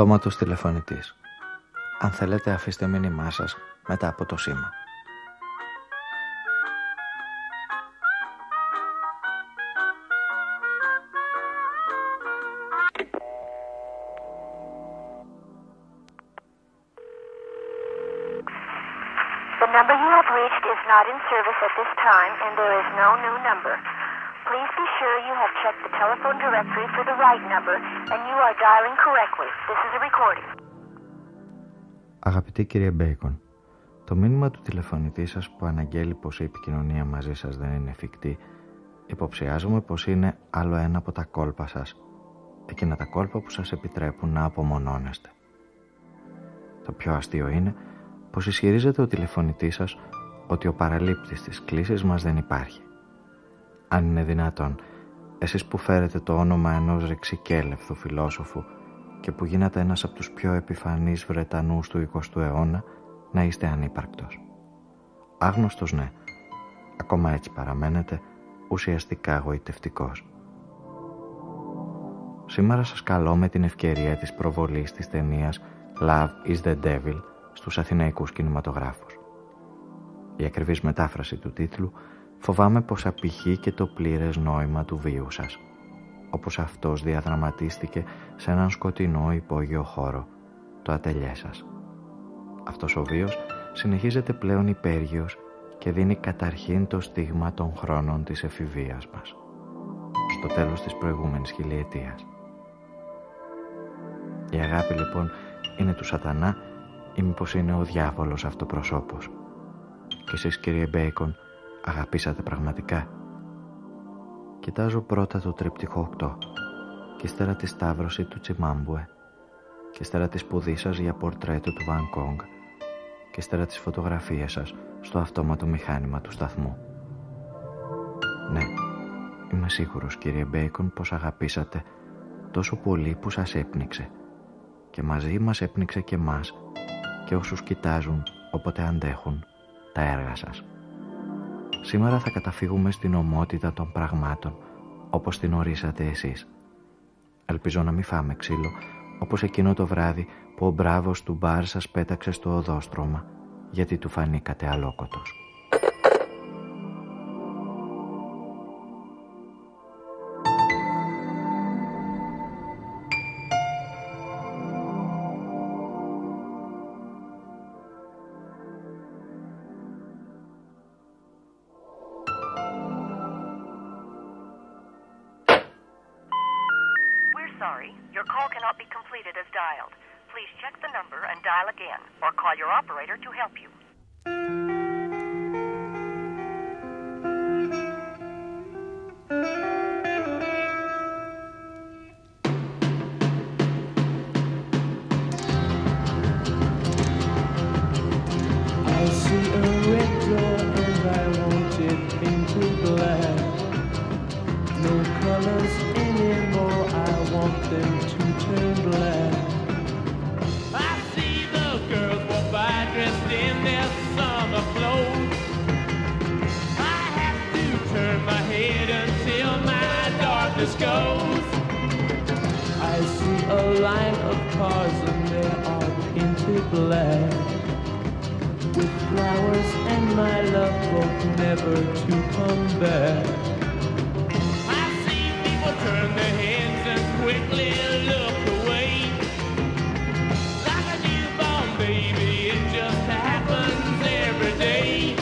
Αυτόματος τηλεφωνητής. Αν θέλετε αφήστε μήνυμά σας μετά από το σήμα. The number you have reached is not in service at this time and there is no new number. Please be sure you have checked the telephone directory for the right number and you are dialing correctly. This is a recording. Αγαπητή κύριε Μπέικον, το μήνυμα του τηλεφωνητή σας που αναγγέλει πως η επικοινωνία μαζί σας δεν είναι εφικτή, υποψιάζομαι πως είναι άλλο ένα από τα κόλπα σας, εκείνα τα κόλπα που σας επιτρέπουν να απομονώνεστε. Το πιο αστείο είναι πως ισχυρίζεται ο τηλεφωνητής σας ότι ο παραλήπτης της κλήσης μας δεν υπάρχει. Αν είναι δυνατόν, εσείς που φέρετε το όνομα ενός ρεξικέλευθου φιλόσοφου και που γίνατε ένας από τους πιο επιφανείς Βρετανούς του 20ου αιώνα, να είστε ανύπαρκτος. Άγνωστος ναι, ακόμα έτσι παραμένετε ουσιαστικά γοητευτικός. Σήμερα σας καλώ με την ευκαιρία της προβολής της ταινίας Love is the Devil στους αθηναϊκούς κινηματογράφους. Η ακριβής μετάφραση του τίτλου φοβάμαι πως απηχεί και το πλήρες νόημα του βίου σας, όπως αυτός διαδραματίστηκε σε έναν σκοτεινό υπόγειο χώρο, το ατελιέ σας. Αυτός ο βίος συνεχίζεται πλέον υπέργειος και δίνει καταρχήν το στίγμα των χρόνων της εφηβείας μας, στο τέλος της προηγούμενης χιλιετίας. Η αγάπη λοιπόν είναι του σατανά ή μήπως είναι ο διάβολος αυτοπροσώπος. Και εσείς κύριε Μπέικον αγαπήσατε πραγματικά. Κοιτάζω πρώτα το τρίπτυχο 8 και ύστερα τη σταύρωση του Τσιμάμπουε και ύστερα τις σπουδές σας για πορτρέτο του Βαν Γκογκ και ύστερα τις φωτογραφίες σας στο αυτόματο μηχάνημα του σταθμού. Ναι, είμαι σίγουρος κύριε Μπέικον πως αγαπήσατε τόσο πολύ που σας έπνιξε και μαζί μας έπνιξε και μας και όσους κοιτάζουν όποτε αντέχουν τα έργα σας. Σήμερα θα καταφύγουμε στην ομότητα των πραγμάτων όπως την ορίσατε εσείς. Ελπίζω να μην φάμε ξύλο όπως εκείνο το βράδυ που ο μπράβος του μπαρ σας πέταξε στο οδόστρωμα γιατί του φανήκατε αλόκοτος. Black with flowers and my love hope never to come back. I see people turn their heads and quickly look away. Like a newborn baby, it just happens every day.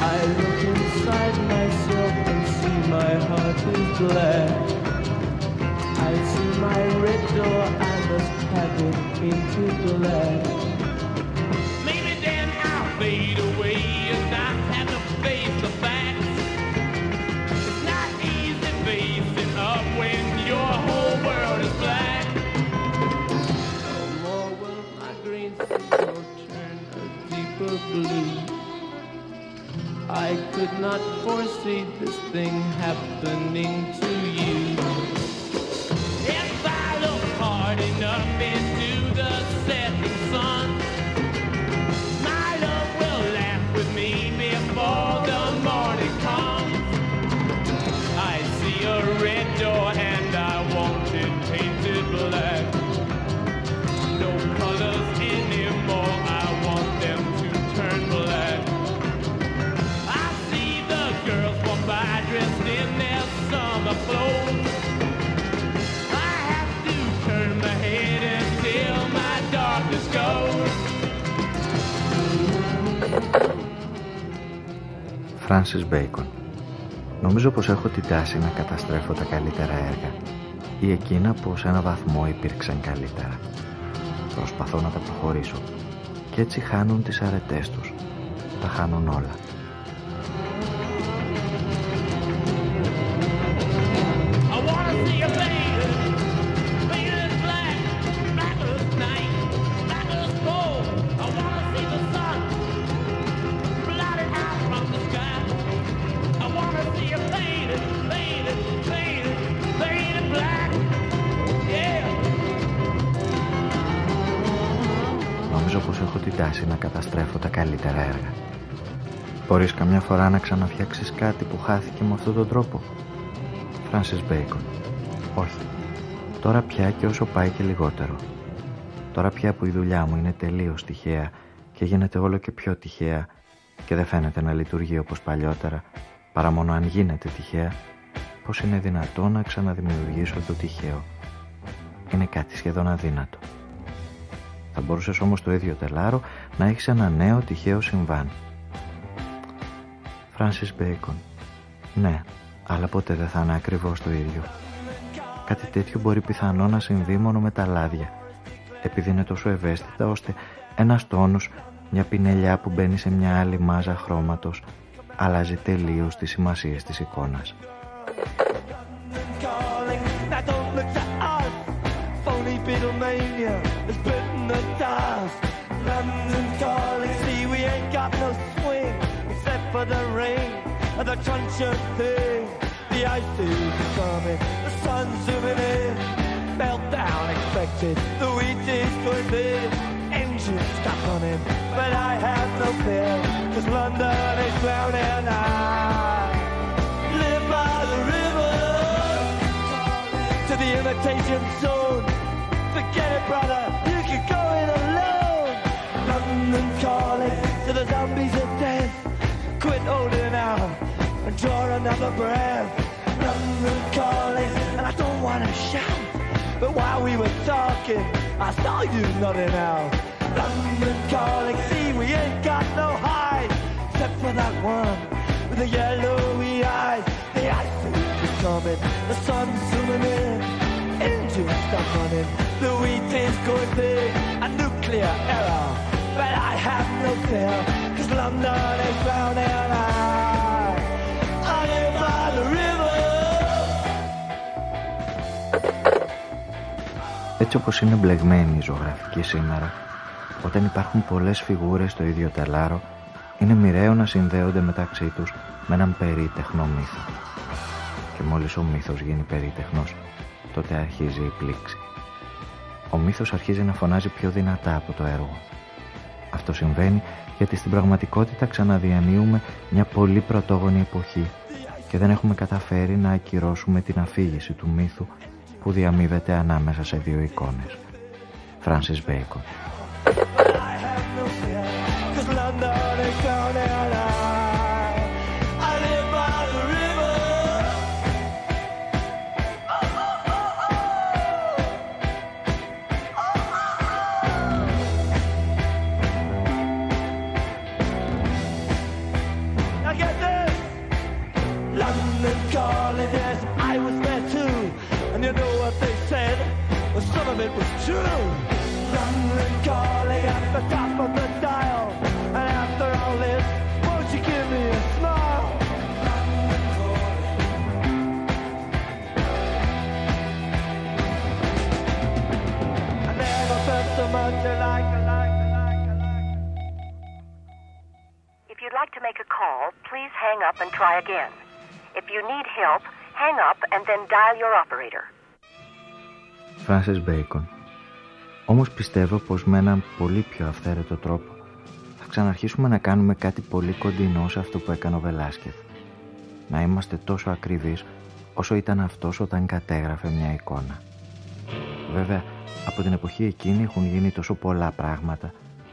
I look inside myself and see my heart is black. Painted black. Maybe then I'll fade away and not have to face the facts. It's not easy facing up when your whole world is black. No more will my green seagull turn a deeper blue. I could not foresee this thing happening to you. Francis Bacon Νομίζω πως έχω την τάση να καταστρέφω τα καλύτερα έργα ή εκείνα που σε ένα βαθμό υπήρξαν καλύτερα. Προσπαθώ να τα προχωρήσω και έτσι χάνουν τις αρετές τους. Τα χάνουν όλα. Φορά να ξαναφτιάξεις κάτι που χάθηκε με αυτόν τον τρόπο. Φράνσις Μπέικον. Όχι. Τώρα πια και όσο πάει και λιγότερο. Τώρα πια που η δουλειά μου είναι τελείως τυχαία και γίνεται όλο και πιο τυχαία και δεν φαίνεται να λειτουργεί όπως παλιότερα, παρά μόνο αν γίνεται τυχαία, πώς είναι δυνατό να ξαναδημιουργήσω το τυχαίο. Είναι κάτι σχεδόν αδύνατο. Θα μπορούσες όμως το ίδιο τελάρο να έχεις ένα νέο τυχαίο συμβάν. Φράνσις Μπέικον. Ναι, αλλά ποτέ δεν θα είναι ακριβώς το ίδιο. Κάτι τέτοιο μπορεί πιθανό να συμβεί μόνο με τα λάδια, επειδή είναι τόσο ευαίσθητα ώστε ένας τόνος, μια πινελιά που μπαίνει σε μια άλλη μάζα χρώματος, αλλάζει τελείως τις σημασίες της εικόνας. The ice is coming, the sun's zooming in. Meltdown expected, the wheat is going big. Engine stuck on him, but I have no fear, cause London is drowning. I live by the river to the imitation zone. Forget it, brother, you can go it alone. London calling to the zombies of death quit holding out and draw another breath. But while we were talking, I saw you nodding out. London calling, see, we ain't got no hide, except for that one with the yellowy eyes. The ice is coming, the sun's zooming in, engines stuck running, the wheat is going big, a nuclear error. But I have no fear. Έτσι όπως είναι μπλεγμένη η ζωγραφική σήμερα, όταν υπάρχουν πολλές φιγούρες στο ίδιο τελάρο, είναι μοιραίο να συνδέονται μεταξύ τους με έναν περίτεχνο μύθο. Και μόλις ο μύθος γίνει περίτεχνος, τότε αρχίζει η πλήξη. Ο μύθος αρχίζει να φωνάζει πιο δυνατά από το έργο. Αυτό συμβαίνει γιατί στην πραγματικότητα ξαναδιανύουμε μια πολύ πρωτόγονη εποχή και δεν έχουμε καταφέρει να ακυρώσουμε την αφήγηση του μύθου που διαμείβεται ανάμεσα σε δύο εικόνες. Francis Bacon government was true. At the top of the dial. And after all this, won't you give me a smile? If you'd like to make a call, please hang up and try again. If you need help, hang up and then dial your operator. Francis Bacon. Όμως πιστεύω πως με έναν πολύ πιο αυθαίρετο τρόπο θα ξαναρχίσουμε να κάνουμε κάτι πολύ κοντινό σε αυτό που έκανε ο Βελάσκεθ. Να είμαστε τόσο ακριβείς όσο ήταν αυτός όταν κατέγραφε μια εικόνα. Βέβαια, από την εποχή εκείνη έχουν γίνει τόσο πολλά πράγματα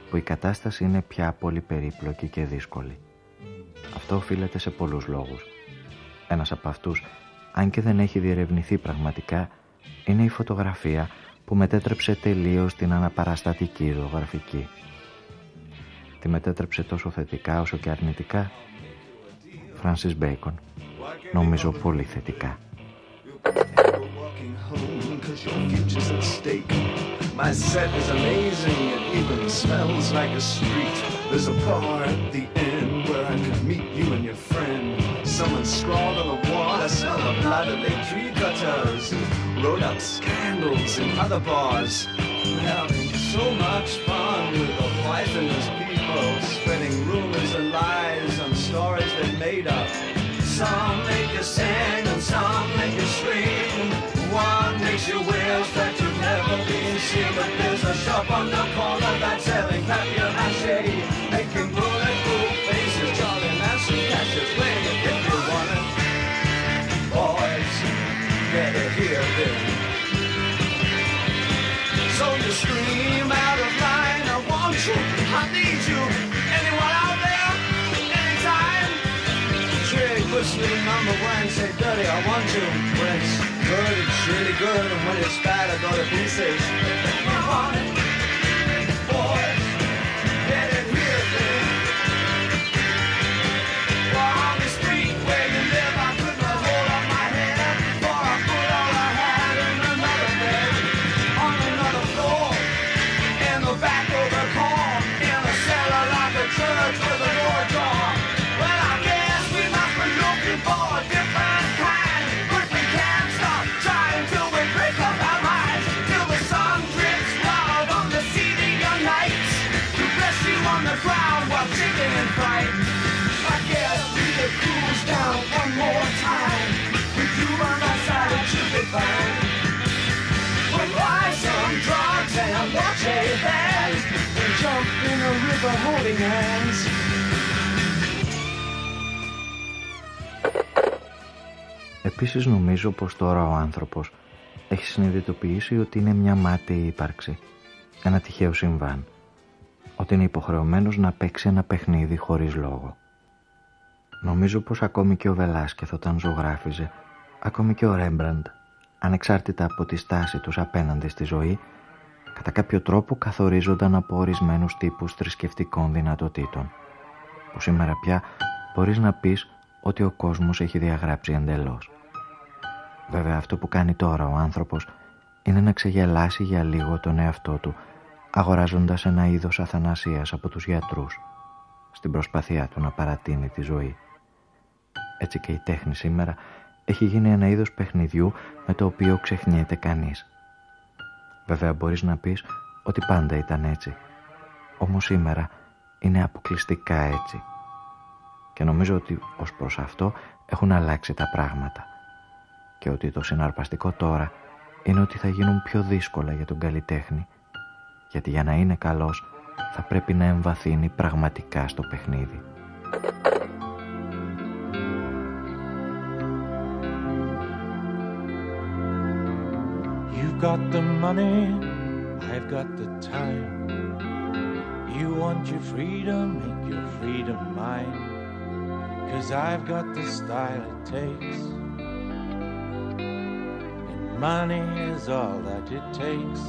που η κατάσταση είναι πια πολύ περίπλοκη και δύσκολη. Αυτό οφείλεται σε πολλούς λόγους. Ένας από αυτούς, αν και δεν έχει διερευνηθεί πραγματικά, είναι η φωτογραφία που μετέτρεψε τελείως την αναπαραστατική ζωγραφική. Τη μετέτρεψε τόσο θετικά όσο και αρνητικά. Φράνσις Μπέικον. Νομίζω πολύ θετικά. My set is amazing, it even smells like a street. There's a bar at the end where I could meet you and your friend. Someone scrawled on the wall, I smell the blood of their tree cutters. Wrote up scandals in other bars. Having so much fun with the poisonous people, spreading rumors and lies on stories they made up. Some make you sing and some make you scream. One makes you wish that you've never been seen. But there's a shop on the corner that's selling papier mache, making hear this. So you scream out of line, I want you, I need you. Anyone out there? Anytime? Trig whistling on the wine, say dirty, I want you. When it's good, it's really good, and when it's bad, I go to pieces. I want it. Ground while chicken and fright. I guess we could cruise down one more time, with you on my side it should be fine. We'll buy some drugs and watch a band, and jump in a river holding hands. Επίσης νομίζω πως τώρα ο άνθρωπος έχει συνειδητοποιήσει ότι είναι μια μάταιη ύπαρξη, ένα τυχαίο συμβάν, ότι είναι υποχρεωμένος να παίξει ένα παιχνίδι χωρίς λόγο. Νομίζω πως ακόμη και ο Βελάσκεθ όταν ζωγράφιζε, ακόμη και ο Ρέμπραντ, ανεξάρτητα από τη στάση τους απέναντι στη ζωή, κατά κάποιο τρόπο καθορίζονταν από ορισμένους τύπους θρησκευτικών δυνατοτήτων, που σήμερα πια μπορείς να πεις ότι ο κόσμος έχει διαγράψει εντελώς. Βέβαια αυτό που κάνει τώρα ο άνθρωπος είναι να ξεγελάσει για λίγο τον εαυτό του αγοράζοντας ένα είδος αθανασίας από τους γιατρούς στην προσπάθειά του να παρατείνει τη ζωή. Έτσι και η τέχνη σήμερα έχει γίνει ένα είδος παιχνιδιού με το οποίο ξεχνιέται κανείς. Βέβαια μπορείς να πεις ότι πάντα ήταν έτσι. Όμως σήμερα είναι αποκλειστικά έτσι. Και νομίζω ότι ως προς αυτό έχουν αλλάξει τα πράγματα. Και ότι το συναρπαστικό τώρα είναι ότι θα γίνουν πιο δύσκολα για τον καλλιτέχνη. Γιατί για να είναι καλός θα πρέπει να εμβαθύνει πραγματικά στο παιχνίδι. You've got the money, I've got the time. You want your freedom, make your freedom mine. Cause I've got the style it takes. And money is all that it takes.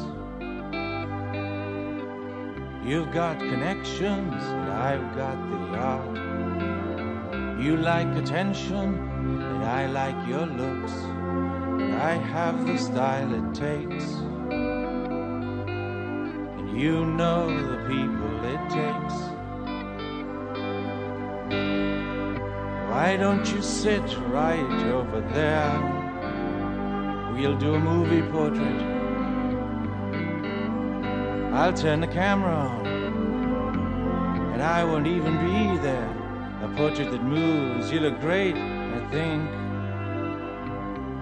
You've got connections, and I've got the art. You like attention, and I like your looks. And I have the style it takes. And you know the people it takes. Why don't you sit right over there? We'll do a movie portrait. I'll turn the camera on, and I won't even be there. A portrait that moves, you look great, I think.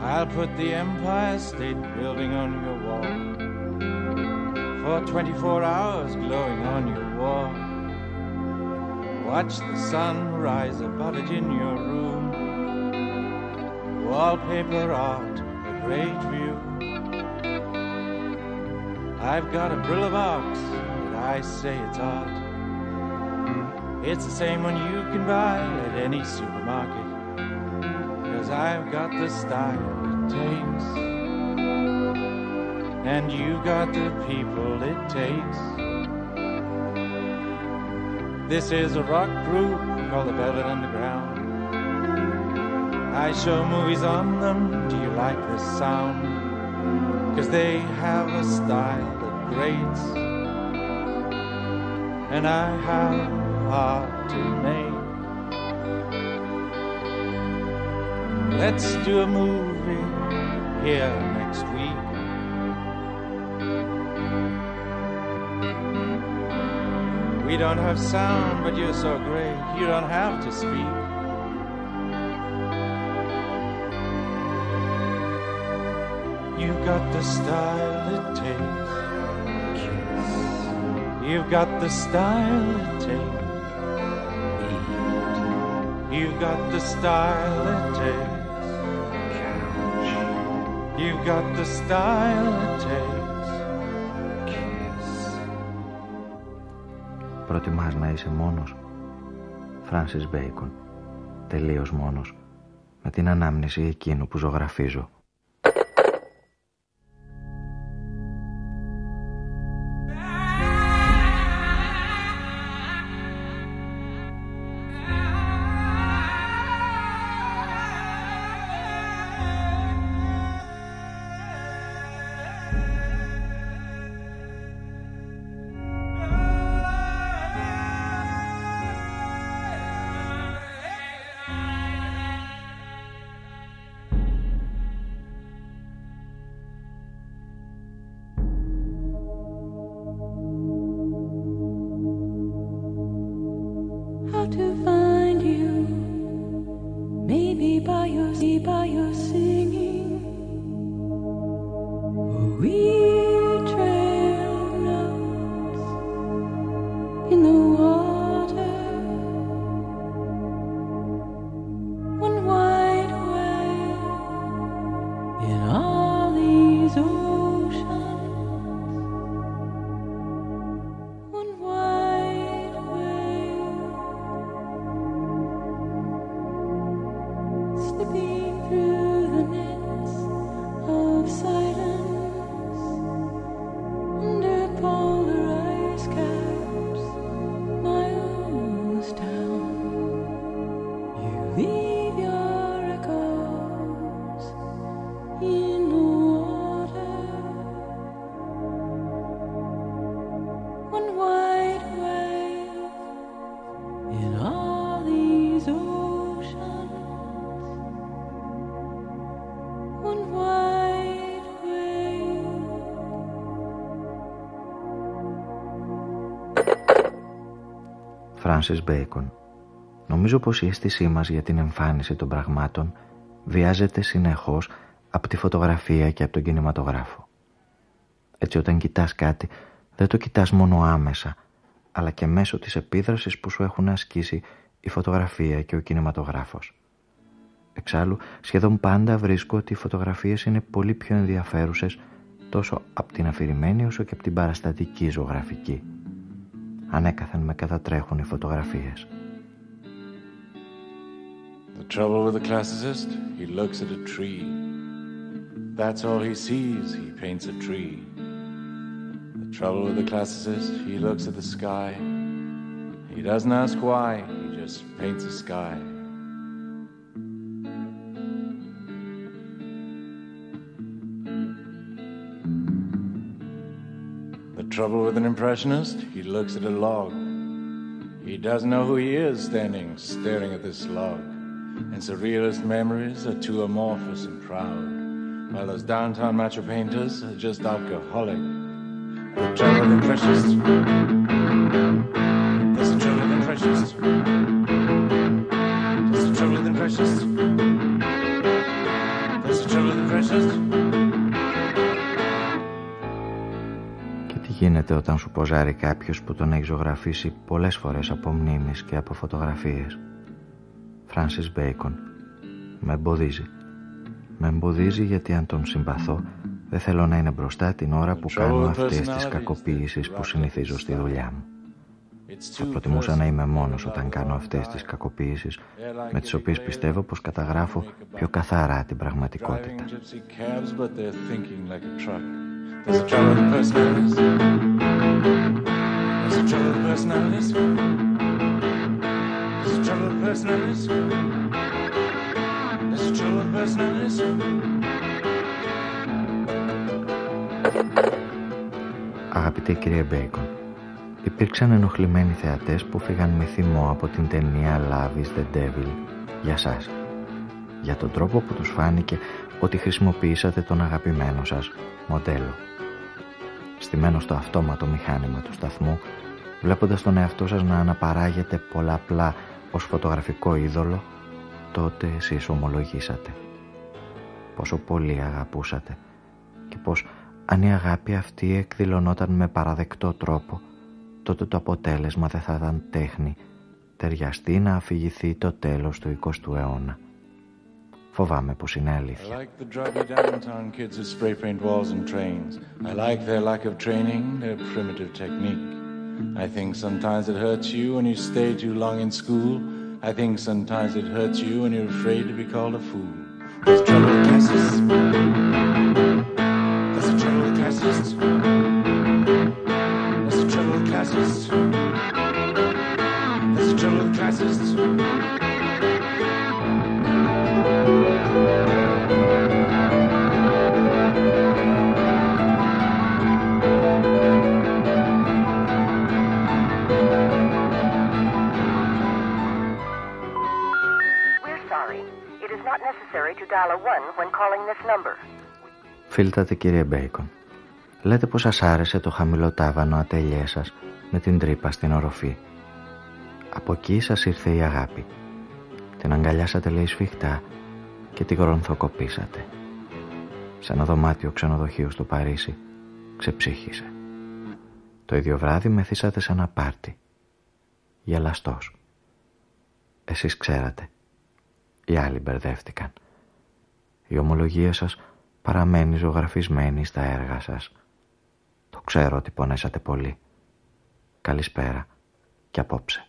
I'll put the Empire State Building on your wall. For 24 hours glowing on your wall. Watch the sun rise above it in your room. Wallpaper art, a great view. I've got a Brillo box, and I say it's art. It's the same one you can buy at any supermarket. Cause I've got the style it takes. And you've got the people it takes. This is a rock group called the Velvet Underground. I show movies on them. Do you like the sound? Cause they have a style And I have a heart to make. Let's do a movie here next week. We don't have sound, but you're so great, you don't have to speak. You've got the style it takes. Kiss. You've got the style it takes. Eat. You've got the style it takes. Couch. You've got the style it takes. Kiss. Προτιμάς να είσαι μόνος. Φράνσις Μπέικον. Τελείως μόνος. Με την ανάμνηση εκείνου που ζωγραφίζω. Φράνσις Μπέικον. Νομίζω πως η αίσθησή μας για την εμφάνιση των πραγμάτων βιάζεται συνεχώς από τη φωτογραφία και από τον κινηματογράφο. Έτσι όταν κοιτάς κάτι δεν το κοιτάς μόνο άμεσα αλλά και μέσω της επίδρασης που σου έχουν ασκήσει η φωτογραφία και ο κινηματογράφος. Εξάλλου, σχεδόν πάντα βρίσκω ότι οι φωτογραφίες είναι πολύ πιο ενδιαφέρουσες τόσο από την αφηρημένη όσο και από την παραστατική ζωγραφική. Ανέκαθεν με κατατρέχουν οι φωτογραφίες. The trouble with the classicist, he looks at a tree. That's all he sees, he paints a tree. The trouble with the classicist, he looks at the sky. He doesn't ask why, he just paints a sky. Trouble with an impressionist, he looks at a log. He doesn't know who he is standing, staring at this log. And surrealist memories are too amorphous and proud, while those downtown macho painters are just alcoholic. The trouble with impressionists. That's the trouble with impressionists. That's trouble with impressionists. That's trouble with impressionists. Γίνεται όταν σου ποζάρει κάποιος που τον έχει ζωγραφίσει πολλές φορές από μνήμεις και από φωτογραφίες. Φράνσις Μπέικον. Με εμποδίζει. Με εμποδίζει γιατί αν τον συμπαθώ δεν θέλω να είναι μπροστά την ώρα που κάνω αυτές τις κακοποίησεις που συνηθίζω στη δουλειά μου. Θα προτιμούσα να είμαι μόνος όταν κάνω αυτές τις κακοποίησεις με τις οποίες πιστεύω πως καταγράφω πιο καθαρά την πραγματικότητα. Αγαπητέ κύριε Μπέικον, υπήρξαν ενοχλημένοι θεατές που φύγαν με θυμό από την ταινία Live the Devil για εσά, για τον τρόπο που τους φάνηκε ότι χρησιμοποίησατε τον αγαπημένο σας μοντέλο. Στημένο στο αυτόματο μηχάνημα του σταθμού, βλέποντας τον εαυτό σας να αναπαράγεται πολλαπλά ως φωτογραφικό είδωλο, τότε εσείς ομολογήσατε. Πόσο πολύ αγαπούσατε και πως αν η αγάπη αυτή εκδηλωνόταν με παραδεκτό τρόπο, τότε το αποτέλεσμα δεν θα ήταν τέχνη, ταιριαστεί να αφηγηθεί το τέλος του 20ου αιώνα. Φοβάμαι πως είναι αλήθεια. I like the druggy downtown kids who spray paint walls and trains. I like their lack of training, their primitive technique. I think sometimes it hurts you when you stay too long in school. I think sometimes it hurts you when you're afraid to be called a fool. There's trouble with classists. There's a trouble with classists. There's a trouble with classists. There's a trouble with classists. Φίλτατε κύριε Μπέικον. Λέτε πως σας άρεσε το χαμηλό τάβανο ατέλειές σας με την τρύπα στην οροφή. Από εκεί σας ήρθε η αγάπη. Την αγκαλιάσατε λέει σφιχτά και την γρονθοκοπήσατε. Σε ένα δωμάτιο ξενοδοχείου στο Παρίσι ξεψύχησε. Το ίδιο βράδυ μεθύσατε σε ένα πάρτι. Γελαστός. Εσείς ξέρατε. Οι άλλοι μπερδεύτηκαν. Η ομολογία σας παραμένει ζωγραφισμένη στα έργα σας. Το ξέρω ότι πονέσατε πολύ. Καλησπέρα και απόψε.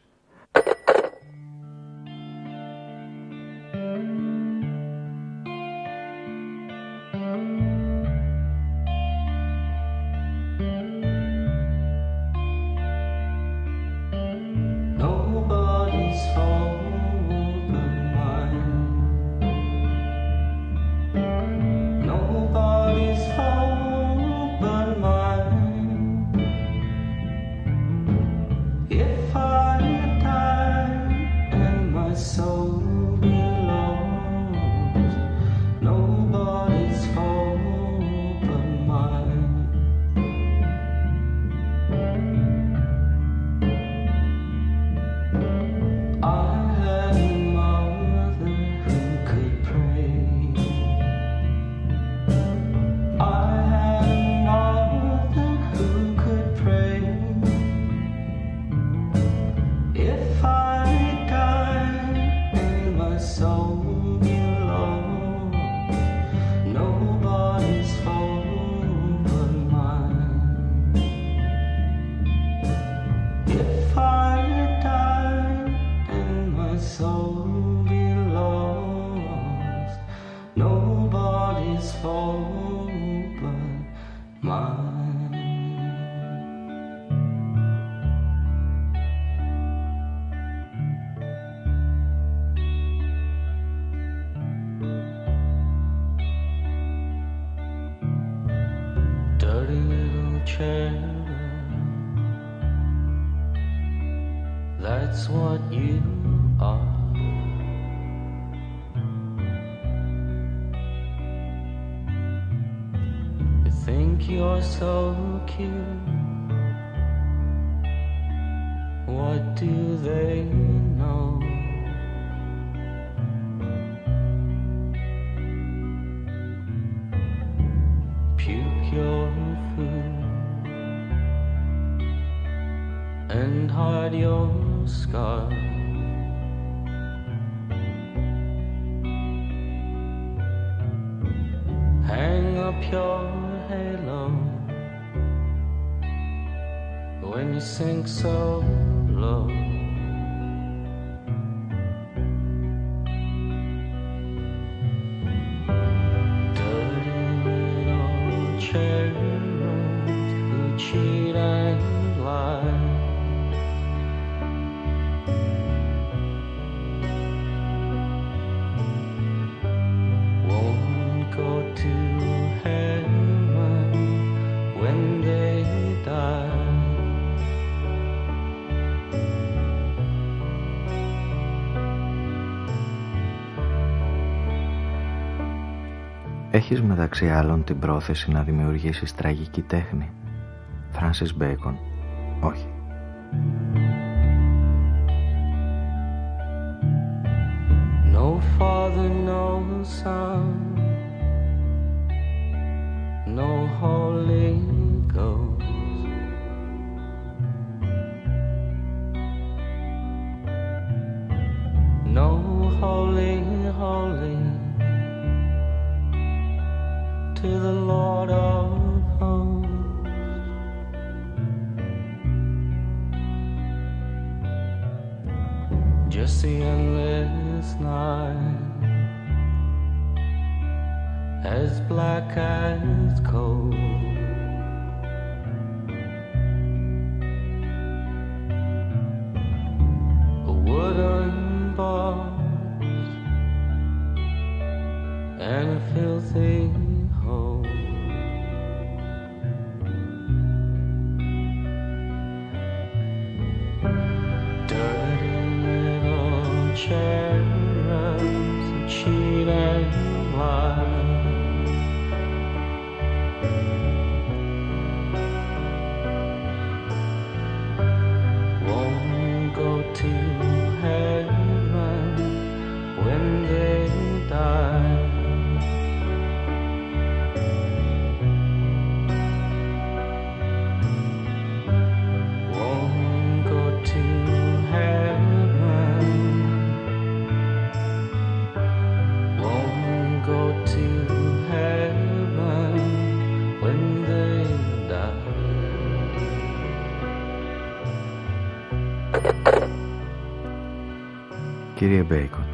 Think you're so cute. What do they know? Puke your food and hide your scar. You sink so low. Έχεις μεταξύ άλλων την πρόθεση να δημιουργήσεις τραγική τέχνη. Φράνσις Μπέικον. Όχι. No father, no son, Just the endless night, as black as coal. Κύριε Μπέικον,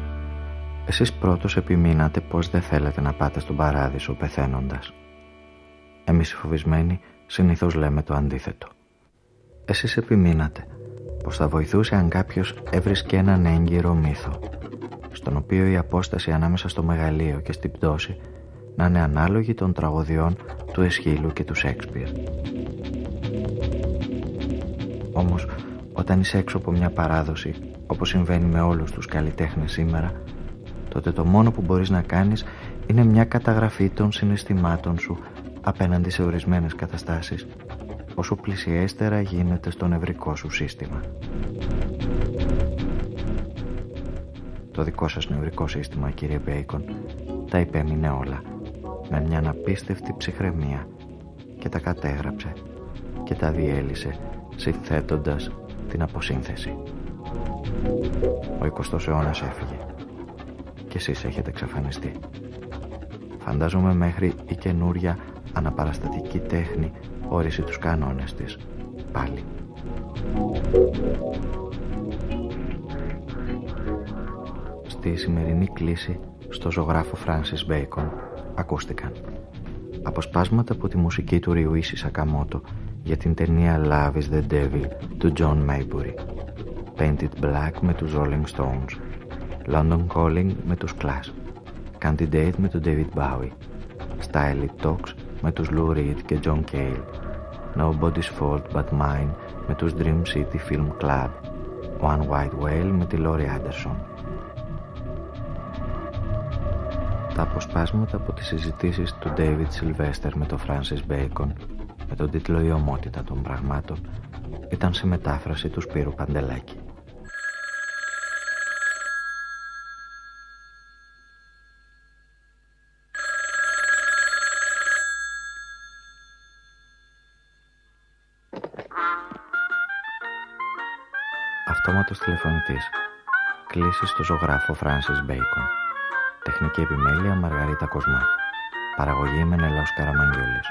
εσείς πρώτος επιμείνατε πως δεν θέλετε να πάτε στον παράδεισο πεθαίνοντας. Εμείς οι φοβισμένοι συνήθως λέμε το αντίθετο. Εσείς επιμείνατε πως θα βοηθούσε αν κάποιος έβρισκε έναν έγκυρο μύθο, στον οποίο η απόσταση ανάμεσα στο μεγαλείο και στην πτώση να είναι ανάλογη των τραγωδιών του Εσχύλου και του Σέξπιρ. Όμως, όταν είσαι έξω από μια παράδοση, όπως συμβαίνει με όλους τους καλλιτέχνες σήμερα, τότε το μόνο που μπορείς να κάνεις είναι μια καταγραφή των συναισθημάτων σου απέναντι σε ορισμένες καταστάσεις, όσο πλησιέστερα γίνεται στο νευρικό σου σύστημα. Το δικό σας νευρικό σύστημα, κύριε Μπέικον, τα υπέμεινε όλα, με μια αναπίστευτη ψυχραιμία και τα κατέγραψε και τα διέλυσε συνθέτοντας την αποσύνθεση. Ο 20ος αιώνας έφυγε και εσείς έχετε εξαφανιστεί. Φαντάζομαι μέχρι η καινούρια αναπαραστατική τέχνη όρισε τους κανόνες της. Πάλι. Στη σημερινή κλίση στο ζωγράφο Francis Bacon ακούστηκαν αποσπάσματα από τη μουσική του Ριουίση Σακαμότο για την ταινία Love is the Devil του John Maybury Painted Black με τους Rolling Stones London Calling με τους Clash Candidate με τον David Bowie Style It Talks με τους Lou Reed και John Cale Nobody's Fault But Mine με τους Dream City Film Club One White Whale με τη Laurie Anderson τα αποσπάσματα από τις συζητήσεις του David Sylvester με τον Francis Bacon με τον τίτλο «Η ομότητα των πραγμάτων» ήταν σε μετάφραση του Σπύρου Παντελάκη. Αυτόματος τηλεφωνητής. Κλήση στο ζωγράφο Francis Bacon. Τεχνική επιμέλεια Μαργαρίτα Κοσμά. Παραγωγή Μενέλαος Καραμαγγιόλης.